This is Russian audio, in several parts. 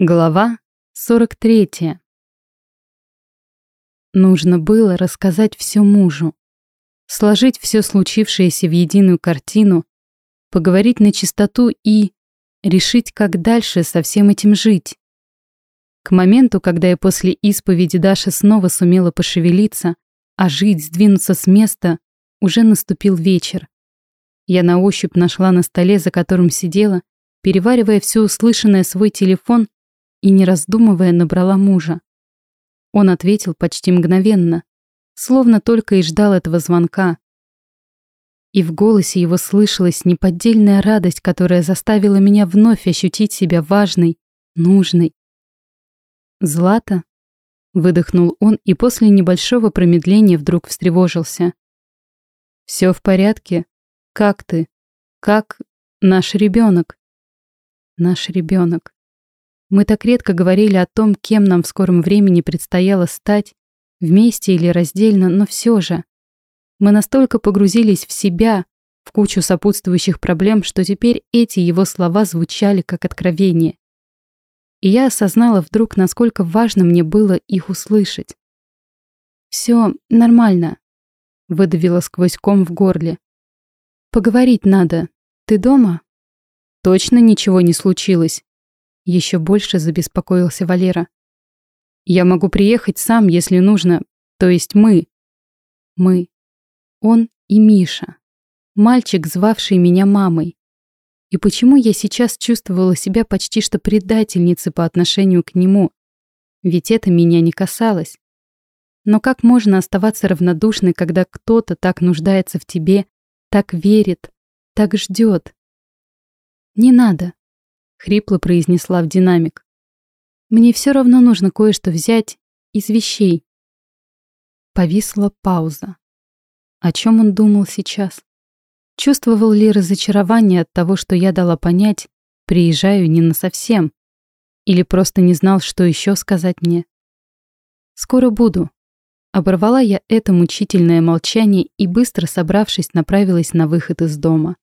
Глава 43. Нужно было рассказать все мужу, сложить все случившееся в единую картину, поговорить на чистоту и решить, как дальше со всем этим жить. К моменту, когда я после исповеди Даша снова сумела пошевелиться, а жить, сдвинуться с места, уже наступил вечер. Я на ощупь нашла на столе, за которым сидела, переваривая все услышанное свой телефон и, не раздумывая, набрала мужа. Он ответил почти мгновенно, словно только и ждал этого звонка. И в голосе его слышалась неподдельная радость, которая заставила меня вновь ощутить себя важной, нужной. «Злата?» — выдохнул он и после небольшого промедления вдруг встревожился. «Все в порядке? Как ты? Как наш ребенок?» «Наш ребенок. Мы так редко говорили о том, кем нам в скором времени предстояло стать, вместе или раздельно, но все же. Мы настолько погрузились в себя, в кучу сопутствующих проблем, что теперь эти его слова звучали как откровение. И я осознала вдруг, насколько важно мне было их услышать. «Все нормально», — выдавила сквозь ком в горле. «Поговорить надо. Ты дома?» «Точно ничего не случилось?» Еще больше забеспокоился Валера. «Я могу приехать сам, если нужно. То есть мы». «Мы». Он и Миша. Мальчик, звавший меня мамой. И почему я сейчас чувствовала себя почти что предательницей по отношению к нему? Ведь это меня не касалось. Но как можно оставаться равнодушной, когда кто-то так нуждается в тебе, так верит, так ждет? Не надо хрипло произнесла в динамик. Мне все равно нужно кое-что взять из вещей. Повисла пауза. О чем он думал сейчас? Чувствовал ли разочарование от того, что я дала понять, приезжаю не на совсем? Или просто не знал, что еще сказать мне? Скоро буду. Оборвала я это мучительное молчание и, быстро собравшись, направилась на выход из дома.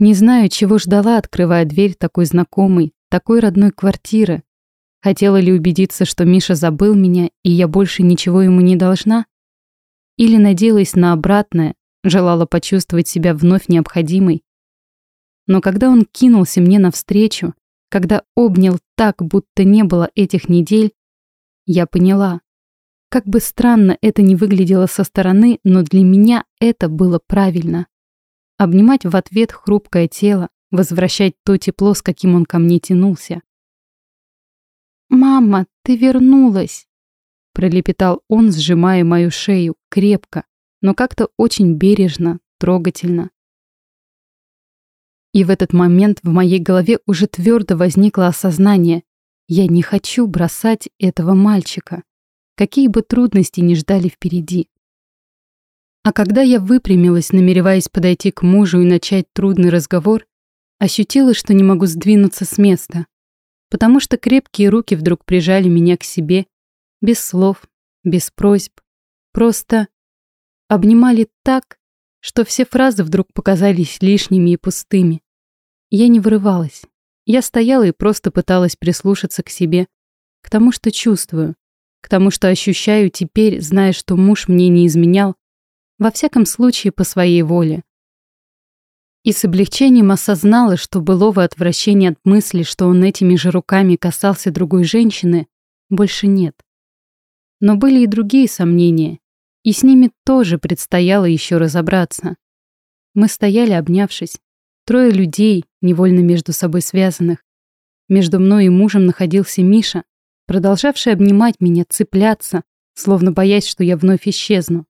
Не знаю, чего ждала, открывая дверь такой знакомой, такой родной квартиры. Хотела ли убедиться, что Миша забыл меня, и я больше ничего ему не должна? Или надеялась на обратное, желала почувствовать себя вновь необходимой? Но когда он кинулся мне навстречу, когда обнял так, будто не было этих недель, я поняла. Как бы странно это ни выглядело со стороны, но для меня это было правильно обнимать в ответ хрупкое тело, возвращать то тепло, с каким он ко мне тянулся. «Мама, ты вернулась!» пролепетал он, сжимая мою шею крепко, но как-то очень бережно, трогательно. И в этот момент в моей голове уже твердо возникло осознание, я не хочу бросать этого мальчика, какие бы трудности ни ждали впереди. А когда я выпрямилась, намереваясь подойти к мужу и начать трудный разговор, ощутила, что не могу сдвинуться с места, потому что крепкие руки вдруг прижали меня к себе, без слов, без просьб, просто обнимали так, что все фразы вдруг показались лишними и пустыми. Я не вырывалась. Я стояла и просто пыталась прислушаться к себе, к тому, что чувствую, к тому, что ощущаю теперь, зная, что муж мне не изменял, во всяком случае, по своей воле. И с облегчением осознала, что былого отвращения от мысли, что он этими же руками касался другой женщины, больше нет. Но были и другие сомнения, и с ними тоже предстояло еще разобраться. Мы стояли, обнявшись, трое людей, невольно между собой связанных. Между мной и мужем находился Миша, продолжавший обнимать меня, цепляться, словно боясь, что я вновь исчезну.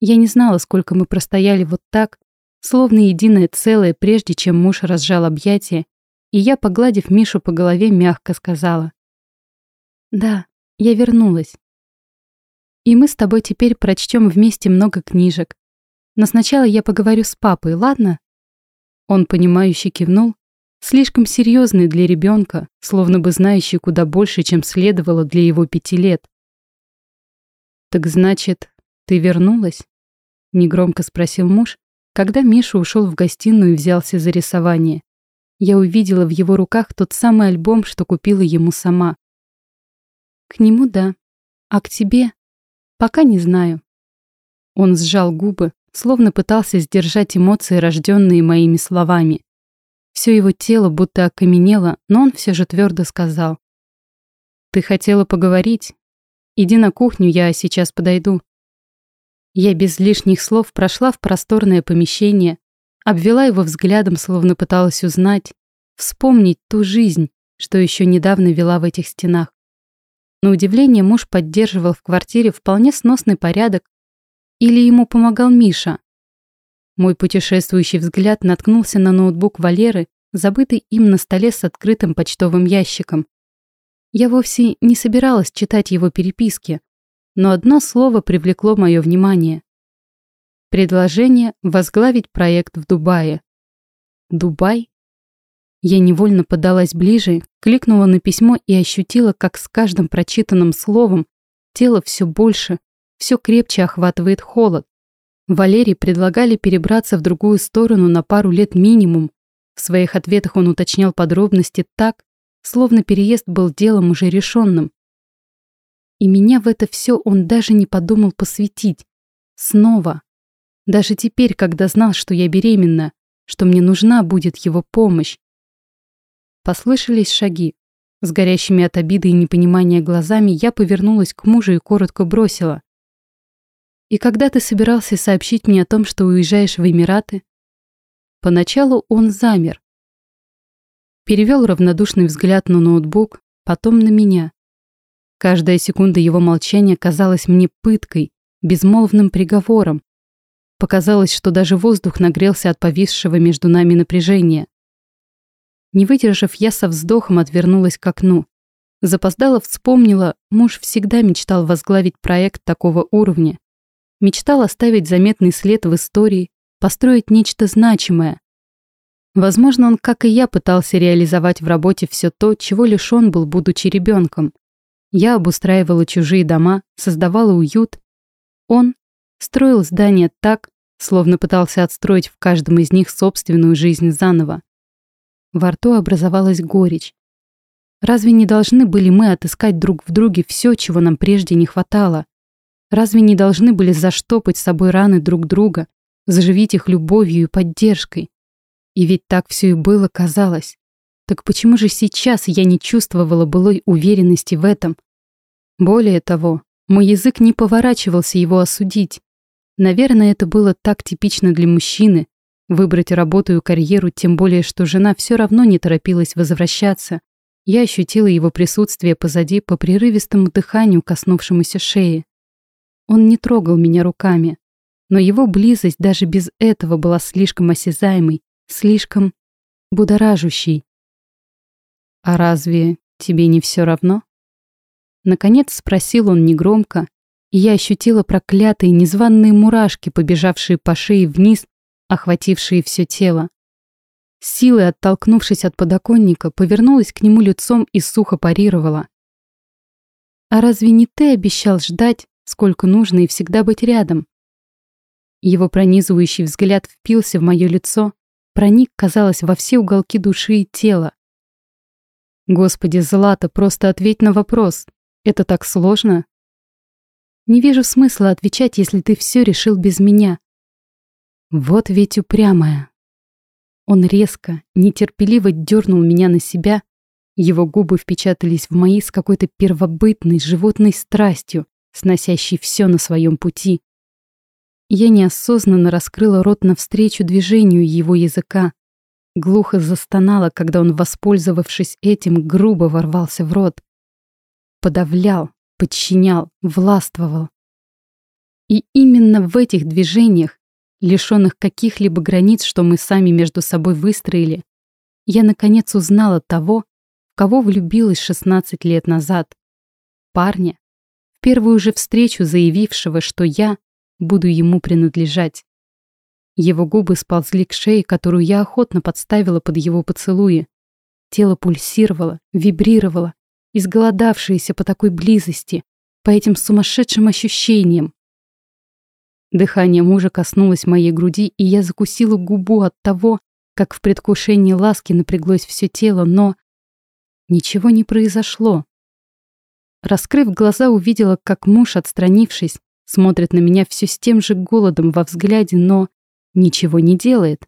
Я не знала, сколько мы простояли вот так, словно единое целое, прежде чем муж разжал объятия, и я, погладив Мишу по голове, мягко сказала. «Да, я вернулась. И мы с тобой теперь прочтем вместе много книжек. Но сначала я поговорю с папой, ладно?» Он, понимающе кивнул, слишком серьезный для ребенка, словно бы знающий куда больше, чем следовало для его пяти лет. «Так значит, «Ты вернулась?» — негромко спросил муж, когда Миша ушел в гостиную и взялся за рисование. я увидела в его руках тот самый альбом, что купила ему сама. К нему да, а к тебе пока не знаю. Он сжал губы, словно пытался сдержать эмоции, рожденные моими словами. Все его тело будто окаменело, но он все же твердо сказал. «Ты хотела поговорить? Иди на кухню, я сейчас подойду». Я без лишних слов прошла в просторное помещение, обвела его взглядом, словно пыталась узнать, вспомнить ту жизнь, что еще недавно вела в этих стенах. На удивление муж поддерживал в квартире вполне сносный порядок, или ему помогал Миша, мой путешествующий взгляд наткнулся на ноутбук Валеры, забытый им на столе с открытым почтовым ящиком. Я вовсе не собиралась читать его переписки, но одно слово привлекло мое внимание. Предложение возглавить проект в Дубае. Дубай? Я невольно подалась ближе, кликнула на письмо и ощутила, как с каждым прочитанным словом тело все больше, все крепче охватывает холод. Валерий предлагали перебраться в другую сторону на пару лет минимум. В своих ответах он уточнял подробности так, словно переезд был делом уже решенным. И меня в это все он даже не подумал посвятить. Снова. Даже теперь, когда знал, что я беременна, что мне нужна будет его помощь. Послышались шаги. С горящими от обиды и непонимания глазами я повернулась к мужу и коротко бросила. И когда ты собирался сообщить мне о том, что уезжаешь в Эмираты? Поначалу он замер. Перевел равнодушный взгляд на ноутбук, потом на меня. Каждая секунда его молчания казалась мне пыткой, безмолвным приговором. Показалось, что даже воздух нагрелся от повисшего между нами напряжения. Не выдержав, я со вздохом отвернулась к окну. Запоздала вспомнила, муж всегда мечтал возглавить проект такого уровня. Мечтал оставить заметный след в истории, построить нечто значимое. Возможно, он, как и я, пытался реализовать в работе все то, чего лишён был, будучи ребенком. Я обустраивала чужие дома, создавала уют. Он строил здания так, словно пытался отстроить в каждом из них собственную жизнь заново. Во рту образовалась горечь. Разве не должны были мы отыскать друг в друге все, чего нам прежде не хватало? Разве не должны были заштопать с собой раны друг друга, заживить их любовью и поддержкой? И ведь так все и было, казалось. Так почему же сейчас я не чувствовала былой уверенности в этом? Более того, мой язык не поворачивался его осудить. Наверное, это было так типично для мужчины, выбрать работу и карьеру, тем более, что жена все равно не торопилась возвращаться. Я ощутила его присутствие позади по прерывистому дыханию, коснувшемуся шеи. Он не трогал меня руками, но его близость даже без этого была слишком осязаемой, слишком будоражущей. «А разве тебе не все равно?» Наконец спросил он негромко, и я ощутила проклятые незваные мурашки, побежавшие по шее вниз, охватившие все тело. Силой оттолкнувшись от подоконника, повернулась к нему лицом и сухо парировала. «А разве не ты обещал ждать, сколько нужно и всегда быть рядом. Его пронизывающий взгляд впился в мое лицо, проник, казалось, во все уголки души и тела. Господи, Злата, просто ответь на вопрос. Это так сложно? Не вижу смысла отвечать, если ты все решил без меня. Вот ведь упрямая. Он резко, нетерпеливо дернул меня на себя, его губы впечатались в мои с какой-то первобытной животной страстью, сносящий все на своем пути. Я неосознанно раскрыла рот навстречу движению его языка. Глухо застонала, когда он, воспользовавшись этим, грубо ворвался в рот. Подавлял, подчинял, властвовал. И именно в этих движениях, лишенных каких-либо границ, что мы сами между собой выстроили, я наконец узнала того, в кого влюбилась 16 лет назад. Парня, первую же встречу заявившего, что я буду ему принадлежать. Его губы сползли к шее, которую я охотно подставила под его поцелуи. Тело пульсировало, вибрировало, изголодавшееся по такой близости, по этим сумасшедшим ощущениям. Дыхание мужа коснулось моей груди, и я закусила губу от того, как в предвкушении ласки напряглось все тело, но ничего не произошло. Раскрыв глаза, увидела, как муж, отстранившись, смотрит на меня все с тем же голодом во взгляде, но ничего не делает.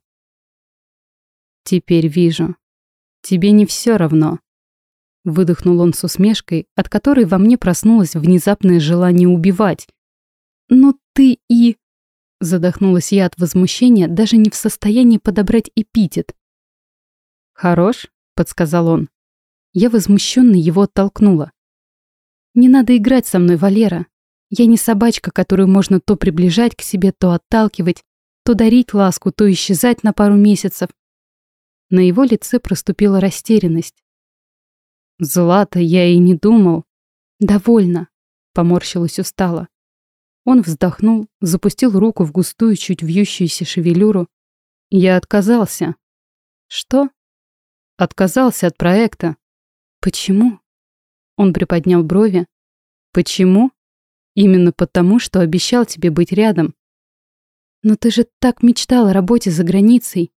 Теперь вижу. Тебе не все равно. Выдохнул он с усмешкой, от которой во мне проснулось внезапное желание убивать. Но ты и... Задохнулась я от возмущения, даже не в состоянии подобрать эпитет. «Хорош», — подсказал он. Я возмущенно его оттолкнула. «Не надо играть со мной, Валера. Я не собачка, которую можно то приближать к себе, то отталкивать, то дарить ласку, то исчезать на пару месяцев». На его лице проступила растерянность. «Злата, я и не думал». «Довольно», — поморщилась устало. Он вздохнул, запустил руку в густую, чуть вьющуюся шевелюру. Я отказался. Что? Отказался от проекта. Почему? Он приподнял брови. Почему? Именно потому, что обещал тебе быть рядом. Но ты же так мечтал о работе за границей.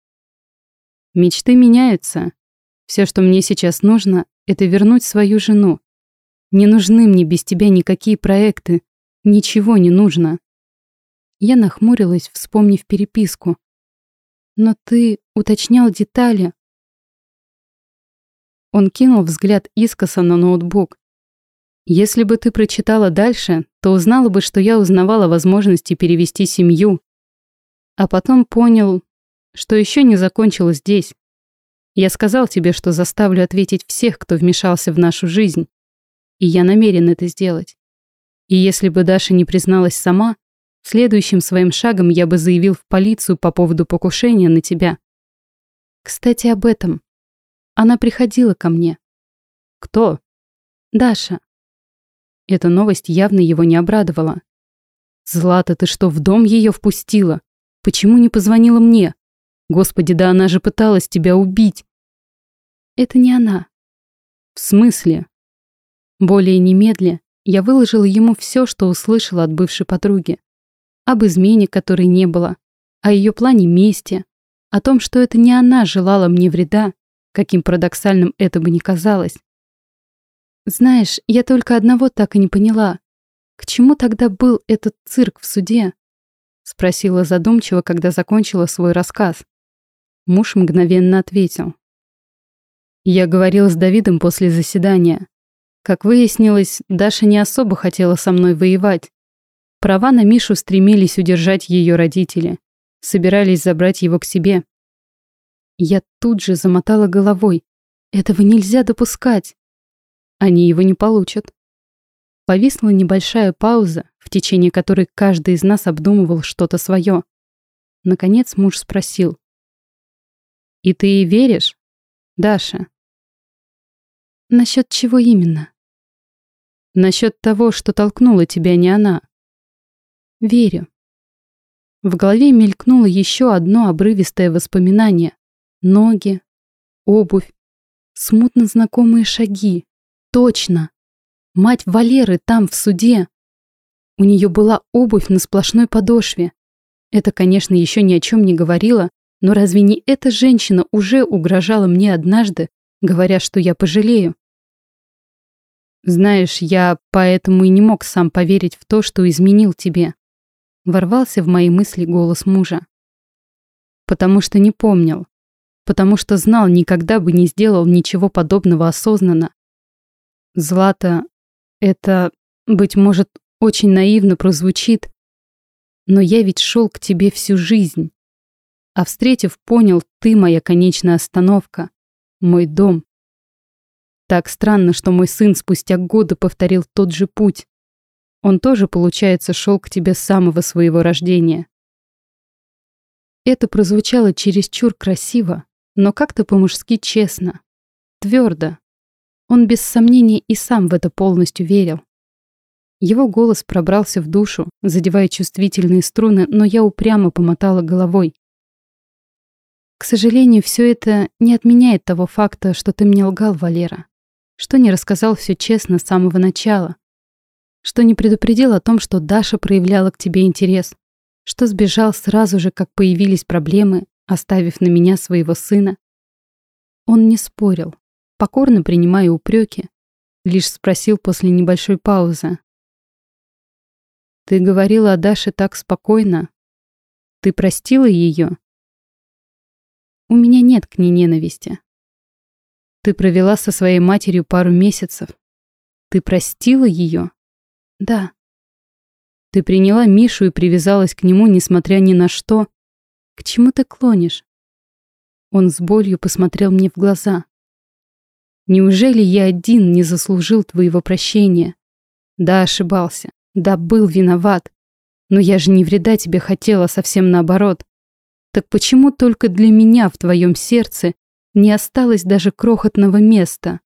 Мечты меняются. Все, что мне сейчас нужно, это вернуть свою жену. Не нужны мне без тебя никакие проекты. Ничего не нужно. Я нахмурилась, вспомнив переписку. Но ты уточнял детали. Он кинул взгляд искоса на ноутбук. Если бы ты прочитала дальше, то узнала бы, что я узнавала возможности перевести семью. А потом понял, что еще не закончилось здесь. Я сказал тебе, что заставлю ответить всех, кто вмешался в нашу жизнь. И я намерен это сделать. И если бы Даша не призналась сама, следующим своим шагом я бы заявил в полицию по поводу покушения на тебя. Кстати, об этом. Она приходила ко мне. Кто? Даша. Эта новость явно его не обрадовала. Злата, ты что, в дом ее впустила? Почему не позвонила мне? Господи, да она же пыталась тебя убить. Это не она. В смысле? Более немедля я выложила ему все, что услышала от бывшей подруги. Об измене, которой не было, о ее плане мести, о том, что это не она желала мне вреда, каким парадоксальным это бы ни казалось. Знаешь, я только одного так и не поняла. К чему тогда был этот цирк в суде? Спросила задумчиво, когда закончила свой рассказ. Муж мгновенно ответил. Я говорил с Давидом после заседания. Как выяснилось, Даша не особо хотела со мной воевать. Права на Мишу стремились удержать ее родители. Собирались забрать его к себе. Я тут же замотала головой. Этого нельзя допускать. Они его не получат. Повисла небольшая пауза, в течение которой каждый из нас обдумывал что-то свое. Наконец муж спросил. «И ты ей веришь, Даша?» Насчет чего именно? Насчет того, что толкнула тебя не она. Верю. В голове мелькнуло еще одно обрывистое воспоминание. Ноги, обувь, смутно знакомые шаги. Точно. Мать Валеры там, в суде. У нее была обувь на сплошной подошве. Это, конечно, еще ни о чем не говорило, но разве не эта женщина уже угрожала мне однажды, говоря, что я пожалею? Знаешь, я поэтому и не мог сам поверить в то, что изменил тебе. Ворвался в мои мысли голос мужа. Потому что не помнил. Потому что знал, никогда бы не сделал ничего подобного осознанно. Злата, это, быть может, очень наивно прозвучит, но я ведь шел к тебе всю жизнь. А встретив, понял, ты моя конечная остановка, мой дом. Так странно, что мой сын спустя годы повторил тот же путь. Он тоже, получается, шел к тебе с самого своего рождения. Это прозвучало чересчур красиво, но как-то по-мужски честно, твердо. Он без сомнения и сам в это полностью верил. Его голос пробрался в душу, задевая чувствительные струны, но я упрямо помотала головой. К сожалению, все это не отменяет того факта, что ты мне лгал, Валера что не рассказал все честно с самого начала, что не предупредил о том, что Даша проявляла к тебе интерес, что сбежал сразу же, как появились проблемы, оставив на меня своего сына. Он не спорил, покорно принимая упреки, лишь спросил после небольшой паузы. «Ты говорила о Даше так спокойно. Ты простила ее?» «У меня нет к ней ненависти. Ты провела со своей матерью пару месяцев. Ты простила ее?» «Да». «Ты приняла Мишу и привязалась к нему, несмотря ни на что. К чему ты клонишь?» Он с болью посмотрел мне в глаза. Неужели я один не заслужил твоего прощения? Да, ошибался. Да, был виноват. Но я же не вреда тебе хотела, совсем наоборот. Так почему только для меня в твоем сердце не осталось даже крохотного места?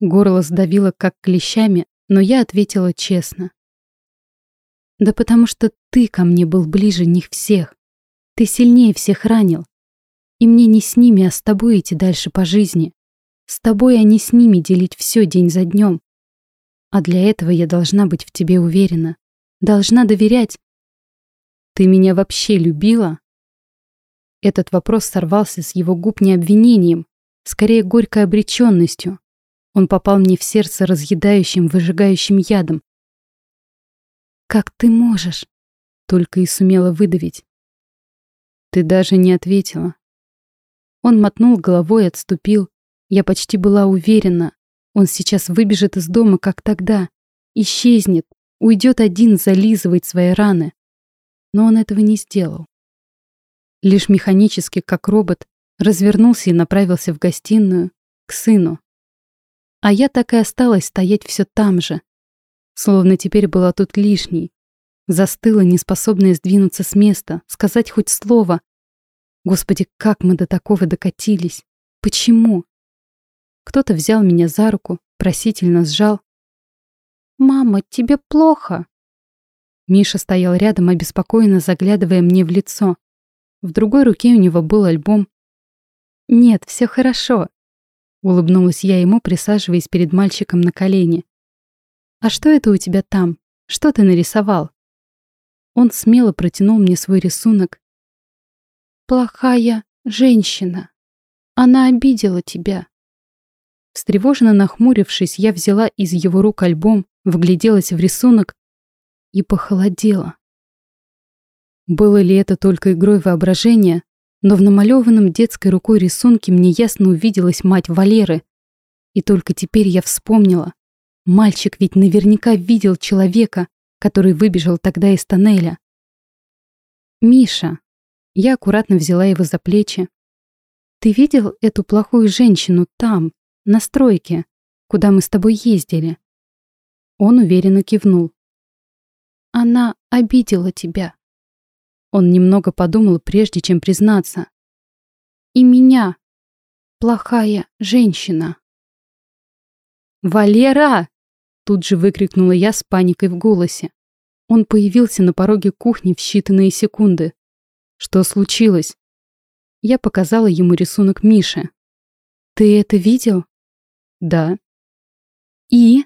Горло сдавило как клещами, но я ответила честно. Да потому что ты ко мне был ближе них всех. Ты сильнее всех ранил. И мне не с ними, а с тобой идти дальше по жизни. С тобой, а не с ними делить все день за днем. А для этого я должна быть в тебе уверена. Должна доверять. Ты меня вообще любила? Этот вопрос сорвался с его губ не обвинением, скорее горькой обреченностью. Он попал мне в сердце разъедающим, выжигающим ядом. «Как ты можешь?» Только и сумела выдавить. «Ты даже не ответила». Он мотнул головой и отступил, я почти была уверена, он сейчас выбежит из дома, как тогда, исчезнет, уйдет один зализывать свои раны. Но он этого не сделал. Лишь механически, как робот, развернулся и направился в гостиную, к сыну. А я так и осталась стоять все там же, словно теперь была тут лишней. Застыла, неспособная сдвинуться с места, сказать хоть слово. Господи, как мы до такого докатились? Почему? Кто-то взял меня за руку, просительно сжал. «Мама, тебе плохо?» Миша стоял рядом, обеспокоенно заглядывая мне в лицо. В другой руке у него был альбом. «Нет, все хорошо», — улыбнулась я ему, присаживаясь перед мальчиком на колени. «А что это у тебя там? Что ты нарисовал?» Он смело протянул мне свой рисунок. «Плохая женщина. Она обидела тебя». Встревоженно нахмурившись, я взяла из его рук альбом, вгляделась в рисунок и похолодела. Было ли это только игрой воображения, но в намалеванном детской рукой рисунке мне ясно увиделась мать Валеры. И только теперь я вспомнила. Мальчик ведь наверняка видел человека, который выбежал тогда из тоннеля. «Миша». Я аккуратно взяла его за плечи. «Ты видел эту плохую женщину там, на стройке, куда мы с тобой ездили. Он уверенно кивнул. Она обидела тебя. Он немного подумал, прежде чем признаться. И меня. Плохая женщина. «Валера!» Тут же выкрикнула я с паникой в голосе. Он появился на пороге кухни в считанные секунды. Что случилось? Я показала ему рисунок Миши. «Ты это видел?» Да. И?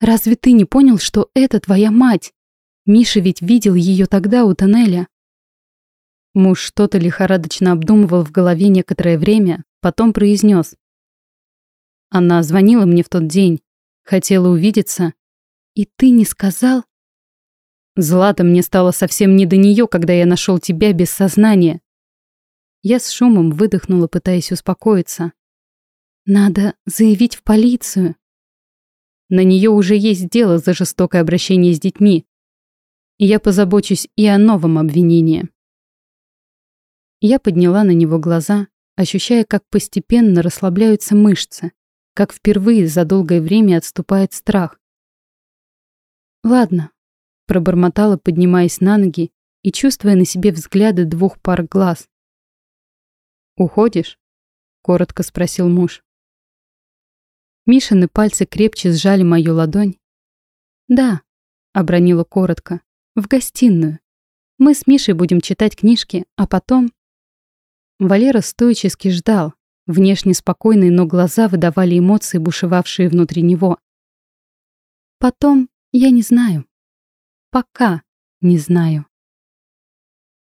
Разве ты не понял, что это твоя мать? Миша ведь видел ее тогда у тоннеля. Муж что-то лихорадочно обдумывал в голове некоторое время, потом произнес. Она звонила мне в тот день, хотела увидеться. И ты не сказал? Злата мне стало совсем не до нее, когда я нашел тебя без сознания. Я с шумом выдохнула, пытаясь успокоиться. Надо заявить в полицию. На нее уже есть дело за жестокое обращение с детьми. Я позабочусь и о новом обвинении. Я подняла на него глаза, ощущая, как постепенно расслабляются мышцы, как впервые за долгое время отступает страх. «Ладно», — пробормотала, поднимаясь на ноги и чувствуя на себе взгляды двух пар глаз. «Уходишь?» — коротко спросил муж. Мишины пальцы крепче сжали мою ладонь. «Да», — обронила коротко, — «в гостиную. Мы с Мишей будем читать книжки, а потом...» Валера стоически ждал. Внешне спокойные, но глаза выдавали эмоции, бушевавшие внутри него. «Потом я не знаю. Пока не знаю».